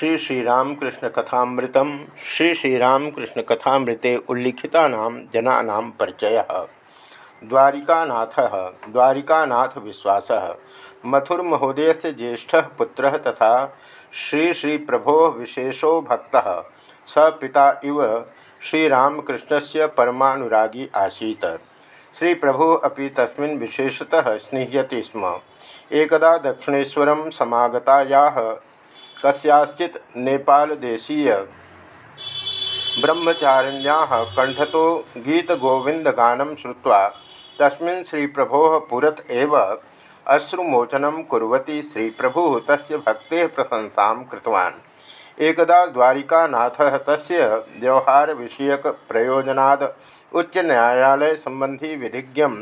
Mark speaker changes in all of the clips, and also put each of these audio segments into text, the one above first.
Speaker 1: श्री श्रीरामकृष्ण कथामृतम, श्री श्रीरामकृष्ण कथामृते उल्लिखिता जना परिचय। द्वारिकानाथ द्वारिकानाथ विश्वास, मथुर महोदय से ज्येष्ठ पुत्र तथा श्री श्री प्रभो विशेषो भक्त, स पिता इव श्रीरामकृष्ण से परमानुरागी आसीत। श्री प्रभु अभी तस्मिन् विशेषतः स्निह्यति स्म। एकदा दक्षिणेशर समागताया कस्याचित् नेपालदेशीय ब्रह्मचारिण्याः कण्ठतो गीतगोविन्दगानं श्रुत्वा तस्मिन् श्रीप्रभोः पुरत एव अश्रुमोचनं कुर्वती श्रीप्रभुः तस्य भक्तेः प्रशंसां कृतवान्। एकदा द्वारिकानाथः तस्य उच्चन्यायालयसम्बन्धी विधिज्ञं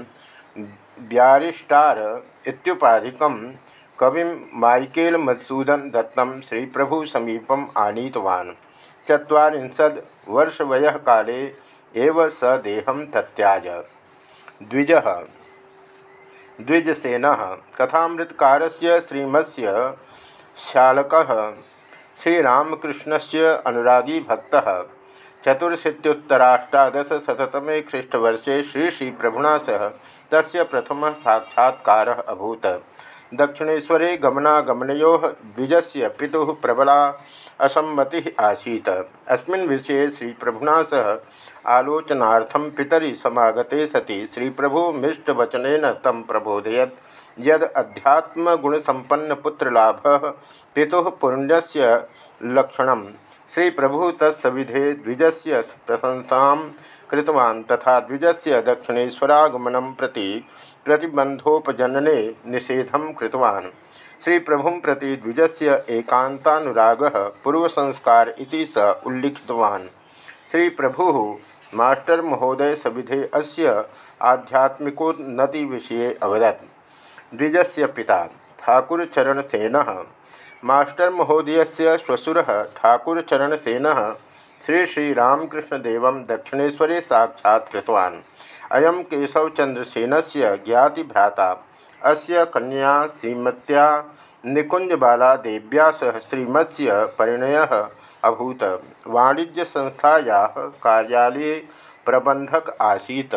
Speaker 1: ब्यारिस्टार इत्युपाधिकं कवि माइकेल मधुसूदन दत्तम श्री प्रभु समीपम आनीतवान् चुरीशद वर्ष वय काले एव स देहम तत्याज द्विज द्विजसेन कथामृतकार श्रीमत्स्य श्यालक श्रीरामकृष्ण से अनुरागी भक्त चतुर्शीतुत्तराष्टादशतमे ख्रीष्टवर्षे श्री श्री प्रभुना सह प्रथम साक्षात्कार अभूत दक्षिणेशरे गमनागमनो द्विजस्य पिता प्रबला असम्मति आसीत। अस्मिन् विषये श्रीप्रभुना सह आलोचनार्थं पितरी समागते सति। श्रीप्रभुमिष्टवचन तम प्रबोधयत यद पितुः पुण्यस्य लक्षणं श्रीप्रभु तत्सविधे द्विजस्य प्रशंसां कृतवान् तथा द्विजस्य दक्षिणेश्वरागमनं प्रति प्रतिबंधोपजनने निषेधम कृतवान्। श्री प्रभु प्रति द्विजस्य एकांतानुरागः पूर्वसंस्कार इति स उल्लिखितवान्। श्री प्रभु मास्टर महोदय सविधे अस्य आध्यात्मिकोन्नति विषये अवदत्। द्विजस्य पिता ठाकुरचरणसेनः मास्टर महोदयस्य श्वशुरः श्री श्रीरामकृष्णदेव दक्षिणेशरे साक्षात् कृतवान्। अयम केशवचंद्रसेन से ज्ञातिभ्राता, अस्य कन्या श्रीमत्या निकुंजबाला देव्या सह श्रीमत्स्य परिणय अभूत। वाणिज्य संस्थाया कार्यालय प्रबंधक आसीत।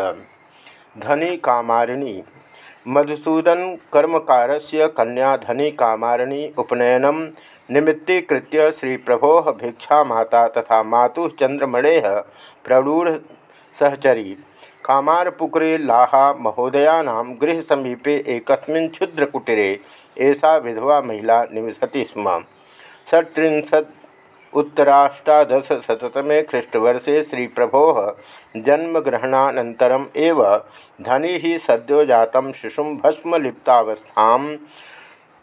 Speaker 1: धनी कामारिणी, मधुसूदन कर्मकार से कन्या धनी कामारिणी, उपनयन निमित्तीकृत्य श्री प्रभो भिक्षा माता तथा मातु चंद्रमणे प्ररूढ़ सहचरी। कामारपुकुरे लाहा महोदयानां गृहसमीपे एकस्मिन् क्षुद्रकुटीरे एषा विधवा महिला निवसति स्म। षट्त्रिंशत् उत्तराष्टादशशततमे ख्रीष्टवर्षे श्रीप्रभोः जन्मग्रहणानन्तरम् एव धनी सद्यो जातं शिशुं भस्मलिप्तावस्थां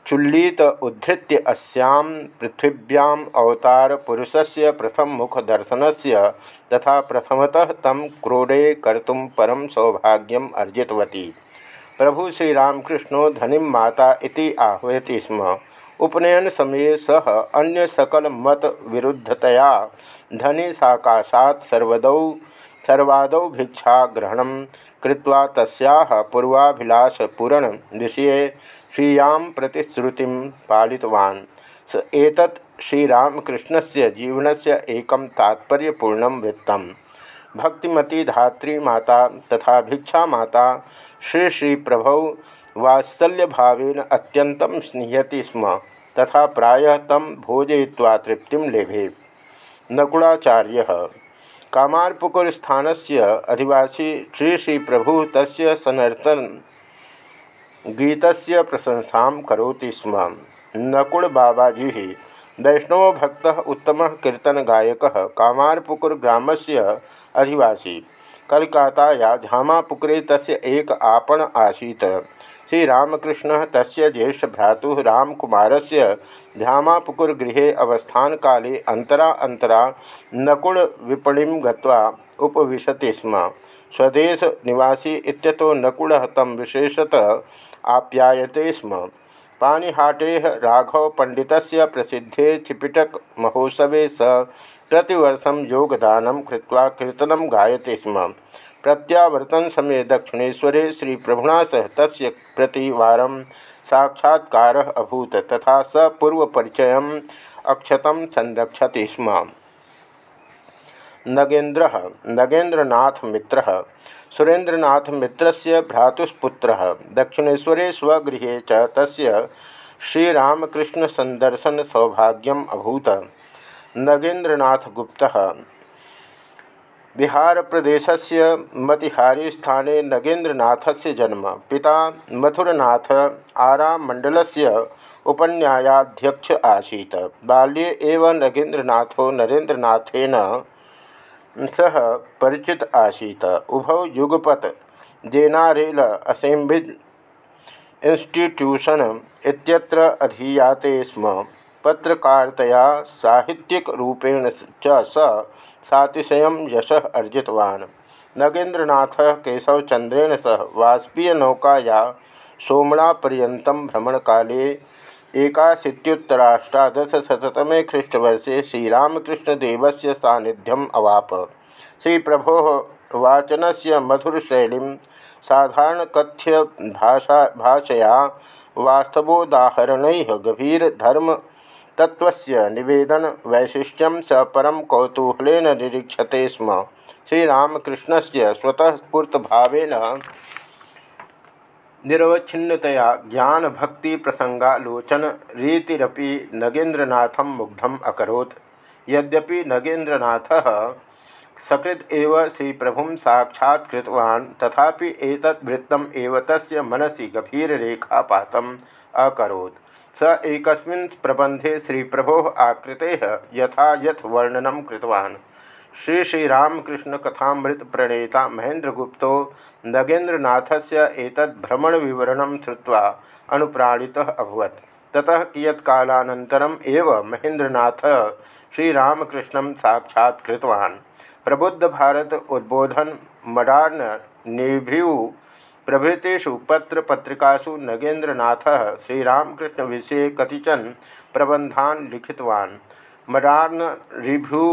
Speaker 1: चुल्लीत उद्धृत्य अस्यां पृथिव्याम् अवतार पुरुषस्य से तथा प्रथमतः तम क्रोडे कर्तुम परम सौभाग्यम अर्जितवती। प्रभु श्रीरामकृष्णो धनी माता इति स्म। उपनयन समय सह अन्य सकल मत विरुद्धतया धनी साकाशात् सर्वदौ सर्वादौ भिक्षा ग्रहण कृत्वा तस्याः पूर्वाभिलाषपूरण विषये स्वीयां प्रतिश्रुति पालितवान्। स एतत् श्रीरामकृष्णस्य जीवनस्य एकं तात्पर्यपूर्णं वृत्तं भक्तिमती धात्री तथा भिक्षा माता श्री श्री प्रभौ वात्सल्यभावेन अत्यन्तं स्निह्यति स्म, तथा प्रायः तं भोजयित्वा तृप्तिं लेभे। नकुलाचार्यः, कामारपुकुरस्थानस्य अधिवासी श्री श्री प्रभु तस्य सनर्तन गीत प्रशंसा कौती स्म। नकुड़ बाबाजी वैष्णव भक्त उत्तम कीर्तन गायक कामारपुकुर ग्राम से अधिवासी। कलकाता झामापुकुरे तस्य एक आपण आसीत्। श्रीरामकृष्ण तस्य ज्येष्ठ भ्रातु रामकुमार से ध्यामापुकुरगृहे अवस्थान काले अंतरा अंतरा नकुड़ विपणि गत्वा उपविशति स्म। स्वदेश निवासी इत्यतो नकुड़ तम विशेषतः आप्यायते स्म। पानीहाटे राघव पंडित प्रसिद्धे त्रिपिटक महोत्सवे स प्रतिवर्ष योगदान कृत्वा कीर्तन गायते स्म। प्रत्यावर्तन समय दक्षिणेशरे श्री प्रभुना सह तस्य प्रतिवारं। साक्षात्कार अभूत तथा स पूर्वपरिचय अक्षत संरक्षति स्म। नगेन्द्र नगेन्द्रनाथ मित्र सुरेन्द्रनाथ मित्र भ्रातुस्पुत्र। दक्षिणेशरे स्वगृह च तस्य श्रीरामकृष्ण संदर्शन सौभाग्यम अभूत। नगेन्द्रनाथ गुप्त बिहार प्रदेश से मतिहारी स्थाने नगेन्द्रनाथ से जन्म। पिता मथुरनाथ आरा मंडल से उपन्यायाध्यक्ष आसीत्। बाल्ये एव नगेन्द्रनाथो नरेन्द्रनाथेन सह परिचित आसीत्। उभौ युगपत, जेनारेल असेम्बली इंस्टीट्यूशन अधीयाते स्म। पत्रकारतया साहित्यिकरूपेण च स सातिशयं यशः अर्जितवान्। नगेन्द्रनाथः केशवचन्द्रेण सह वाष्पीयनौकाया सोमणापर्यन्तं भ्रमणकाले एकाशीत्युत्तराष्टादशशततमे ख्रीष्टवर्षे श्रीरामकृष्णदेवस्य सान्निध्यम् अवाप। श्री प्रभो श्रीप्रभोः वाचनस्य मधुरशैलीं साधारणकथ्य भाषा भाषया वास्तवोदाहरण गभीर तत्व निवेदन वैशिष्ट्यम स परम कौतूहलन निरीक्षते स्म। श्रीरामकृष्ण से स्वतः स्फूर्त भावेन निरवच्छिन्नतया ज्ञान भक्ति प्रसंगालोचन रीतिरपि नगेन्द्रनाथ मुग्धम अकोत् यद्यपि नगेन्द्रनाथ सकृत एव श्री प्रभु साक्षात्तवान् तथापि एतत् वृत्तम् एव तस्य मनसि गभीररेखापातम् अकरोत्। स एकस्मिन् प्रबन्धे श्रीप्रभोः आकृतेः यथा यथ वर्णनं कृतवान्। श्री श्रीरामकृष्णकथामृतप्रणेता महेन्द्रगुप्तो नगेन्द्रनाथस्य एतद् भ्रमणविवरणं श्रुत्वा अनुप्राणितः अभवत्। ततः कियत्कालानन्तरम् एव श्रीरामकृष्णं साक्षात्कृतवान् प्रबुद्ध भारत उद्बोधन मडार्न निभ्यू प्रभृतिषु पत्र पत्रिकासु नगेन्द्रनाथ श्रीरामकृष्ण विषय कतिचन प्रबंधान लिखितवान् रिभ्यू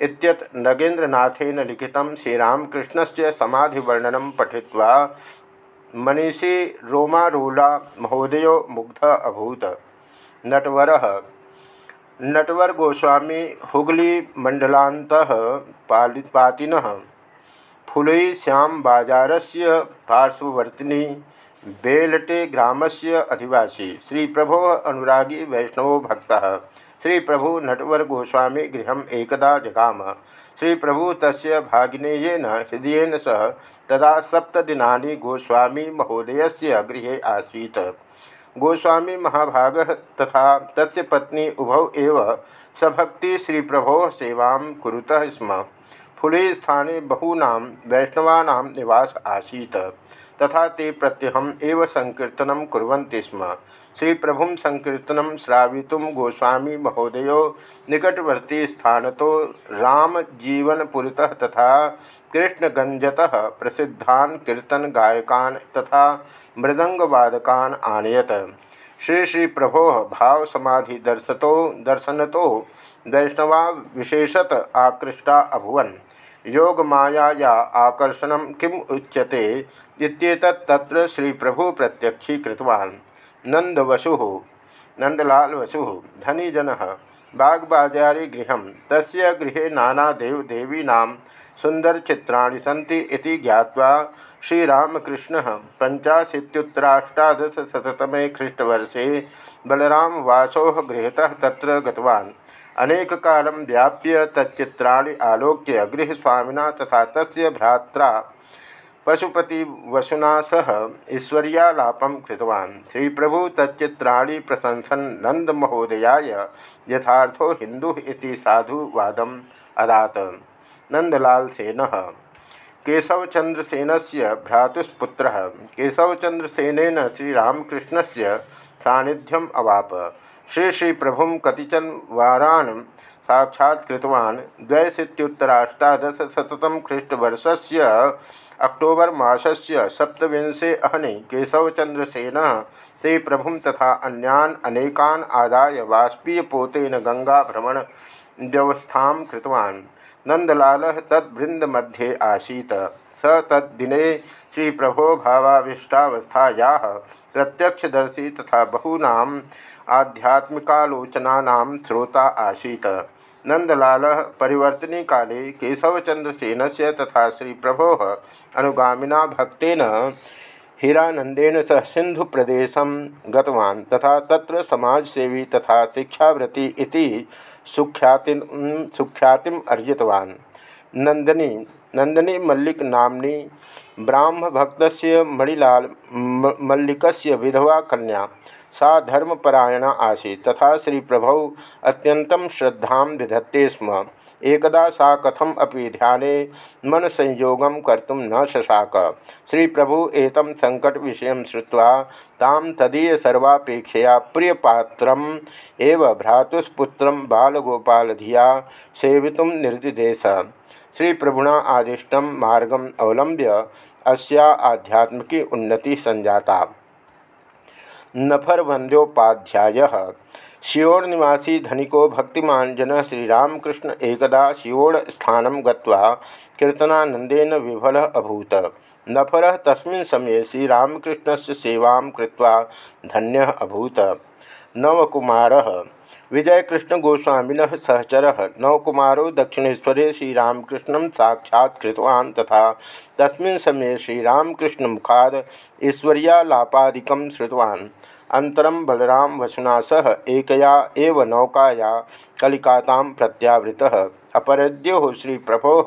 Speaker 1: इत्यत नगेन्द्रनाथेन लिखितं श्रीरामकृष्णस्य समाधिवर्णनं पठित्वा मनीषी रोमारोला महोदयो मुग्ध अभूत। नटवरः। नटवर गोस्वामी हुगली मंडलांत पातिन। फुलई श्याम बाज़ार से पार्श्ववर्तिनी बेलटे ग्राम से अधिवासी। श्री प्रभो अनुरागी वैष्णव भक्त। श्री प्रभु नटवर गोस्वामी गृह एकदा जगाम। श्री प्रभु तस् भागिनेयन हृदय सह तदा सप्तदिना गोस्वामी महोदय से गृह आसीत्। गोस्वामी महाभाग तथा तस्य पत्नी उभौ एव सभक्ति श्री प्रभो सेवा कुरुतः स्म। फुले स्थाने बहूना वैष्णवानां निवास आसीत्। तथा ते प्रत्यहम एव संकीर्तन कुर्वन्ति स्म। श्री प्रभु संकीर्तन श्रावितुम गोस्वामी महोदय निकटवर्ती स्थान तो राम जीवनपुरतः तथा कृष्णगंजतः प्रसिद्धान कीर्तन गायकान तथा मृदंगवादकान आनयत। श्री श्री प्रभो भाव समाधि दर्शतो दर्शनतो, वैष्णवा विशेषत आकृष्टा अभुवन। योग माया या आकर्षण किम उच्यते तत्र श्री प्रभु प्रत्यक्षीकृतवान्। नंद वसु नंदलाल वसु धनीजन बागबाजारी गृह तस् गृह नाना देवदेवीना सुंदरचित्राणि सी इति ज्ञात्वा श्रीरामकृष्ण पंचाशीत्युत्तराष्टादशतमे ख्रीष्टवर्षे बलराम वासो गृहतः गतवान्। अनेक कालं व्याप्य तच्चित्राणि आलोक्य गृहस्वामिना तथा तस्य भ्रात्रा पशुपति वसुना सह ईश्वरियालापं कृतवान्। श्री प्रभु तच्चित्राणि प्रशंसन नंद महोदयाय यथार्थो हिंदु इति साधुवादम् अदात। नंदलाल सेन केशवचंद्रसेन से भ्रातुस्पुत्र केशवचंद्रसेन श्रीरामकृष्ण से सानिध्यम अवाप। श्री श्री प्रभु कतिचन वारान् साक्षात्तवान् द्वैशीत्युत्तराष्टादशतम ख्रीष्टवर्ष से अक्टोबर मासस्य सप्तविंशे अहने केशवचंद्रसेन ते प्रभु तथा अन्यान अनेकान आदाय बाष्पीयपोतेन गंगा भ्रमण व्यवस्था कृतवान्। नंदलाल तद्वृंद मध्ये आसीत्। स तद्दिने श्री प्रभो भावाविष्टावस्थाया प्रत्यक्षदर्शी तथा बहूना आध्यात्मिकालोचना श्रोता आसीत। नंदलाल परिवर्तनी काले केशवचंद्रसेन से तथा श्री प्रभो अनुगामिना भक्न हीरानंदेन सह सिंधु प्रदेश गतवान् तथा तत्र समाजसेवी तथा शिक्षाव्रती इति सुख्याति सुख्यातिम नंदनी नंदनी मल्लिक नामनी, ब्राह्म भक्त मणिलाल मल्लिक विधवा कन्या, सा धर्मपरायणा आसी तथा श्री प्रभौ अत्यंतं श्रद्धा विधत्ते स्म। एकदा सा कथम अपि ध्याने मन संयोगम कर्तुम न शशाक। श्री प्रभु एतम संकट विषय श्रुवा ताम तदीय सर्वापेक्षया प्रियपात्रम एव भ्रातुस्पुत्र बालगोपाल धिया सेवितुम निर्दिदेश। श्री प्रभुना आदिष्ट मार्गम अवलंब्य अस्या आध्यात्मिकी उन्नति संजाता। नफर वंद्योपाध्याय शिवोड़ निवासी धनिको भक्तिमान जन श्रीरामकृष्ण एकदा शिवोड़ स्थान कीर्तनानंदेन विफल अभूत। नफर तस्मिन् समये श्रीरामकृष्ण से सेवा कृत्वा धन्य अभूत। नवकुमारः। विजयकृष्ण गोस्वामीन सहचर। नवकुमारो दक्षिणेशरे श्रीरामकृष्ण साक्षात्तवान् तथा तस्मिन् समये श्रीरामकृष्ण मुखाद ईश्वर्यालापादिक अंतरम बलराम वसुना सह एक नौकाया कलिकाता प्रत्यावृतः। अपरद्यो श्री प्रभो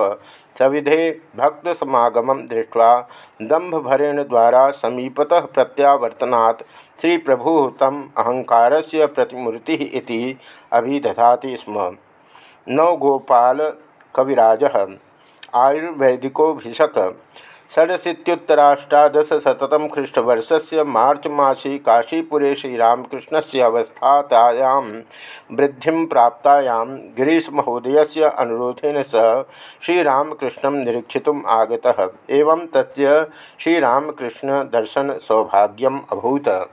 Speaker 1: सविधे भक्त समागम दृष्ट्वा दंभभरेण द्वारा समीपतः प्रत्यावर्तनात् श्री प्रभु तम अहंकार से प्रतिमूर्ति अभिदधाति स्म। नवगोपाल कविराज आयुर्वैदिको भिषक षडशीत्युत्तराष्टादशशततम ख्रीष्टवर्ष से मार्च मसी काशीपुरे श्रीरामकृष्ण से अवस्थातायां वृद्धि प्राप्तायां गिरीशमहोदय से अनुरोधेन सह श्रीरामकृष्ण निरीक्षित आगता। एवं तस्य श्रीरामकृष्ण दर्शन सौभाग्यम अभूत।